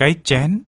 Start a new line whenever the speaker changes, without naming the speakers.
cái chén.